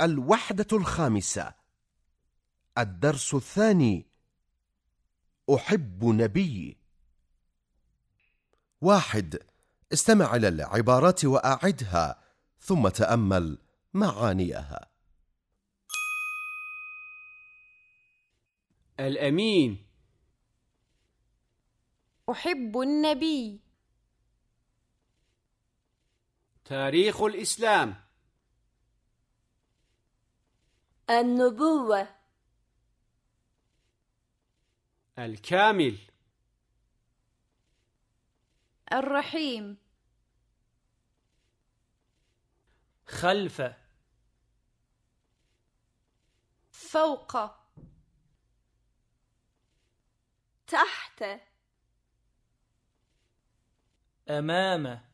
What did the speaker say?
الوحدة الخامسة. الدرس الثاني أحب نبي واحد استمع إلى العبارات وأعدها ثم تأمل معانيها. الأمين أحب النبي. تاريخ الإسلام. النبوة. الكامل. الرحيم. خلف. فوق. تحت. أمام